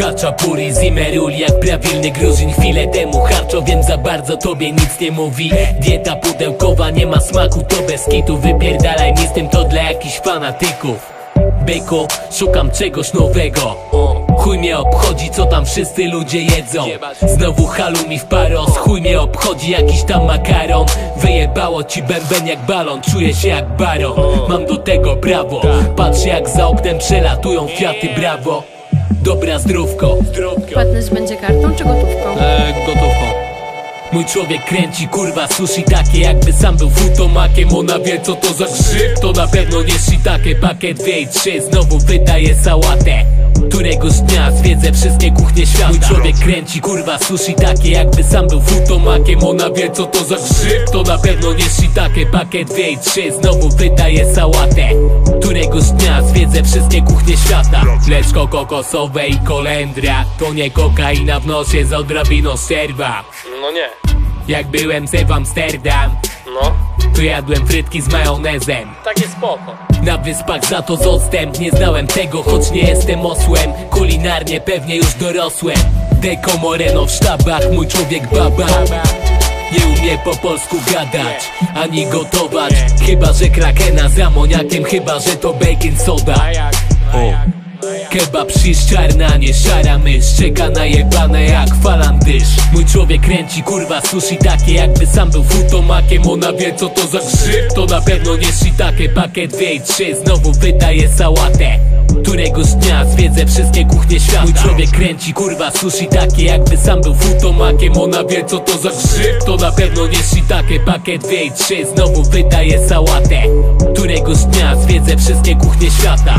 Haczapuri, Zimmerul jak prawilny gruzin. Chwilę temu harczo, wiem za bardzo tobie nic nie mówi. Dieta pudełkowa, nie ma smaku, to bez kitu. Wypierdalaj mi z tym, to dla jakichś fanatyków. Byku, szukam czegoś nowego. Chuj mnie obchodzi, co tam wszyscy ludzie jedzą. Znowu halu mi w paros Chuj mnie obchodzi jakiś tam makaron. Wyjebało ci bęben jak balon Czuję się jak baron. Mam do tego prawo Patrz jak za oknem przelatują kwiaty, brawo Dobra zdrówko. Płatność będzie kartą czy gotówką? Eee, gotówką. Mój człowiek kręci kurwa sushi takie jakby sam był futomakiem. Ona wie co to za grzyb, to na pewno nie shiitake. Pakiet 2 i 3 znowu wydaje sałatę. Któregoś dnia zwiedzę wszystkie kuchnie świata. Mój człowiek kręci kurwa sushi takie jakby sam był futomakiem. Ona wie co to za grzyb, to na pewno nie shiitake. Pakiet 2 i 3 znowu wydaje sałatę. Któregoś dnia zwiedzę wszystkie kuchnie świata Mleczko kokosowe i kolendra To nie kokaina w nosie z odrobiną serwa No nie. jak byłem se w Amsterdam No. To jadłem frytki z majonezem Takie spoko. Na wyspach za to z odstęp Nie znałem tego, choć nie jestem osłem Kulinarnie pewnie już dorosłem Deko Moreno w sztabach Mój człowiek baba nie umie po polsku gadać Ani gotować Chyba, że krakena z amoniakiem Chyba, że to bacon soda A jak? A O. Kebab shish czarna, nie szara mysz. Czeka na jebane jak falandysz. Mój człowiek kręci kurwa sushi takie Jakby sam był futomakiem. Ona wie co to za grzyb To na pewno nie shiitake. Pakiet 2 i 3 znowu wydaje sałatę. Któregoś dnia zwiedzę wszystkie kuchnie świata. Mój człowiek kręci kurwa sushi takie Jakby sam był futomakiem. Ona wie co to za grzyb To na pewno nie shiitake. Pakiet 2 i 3 znowu wydaje sałatę. Któregoś dnia zwiedzę wszystkie kuchnie świata